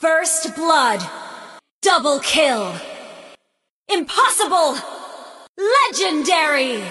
First blood. Double kill. Impossible. Legendary.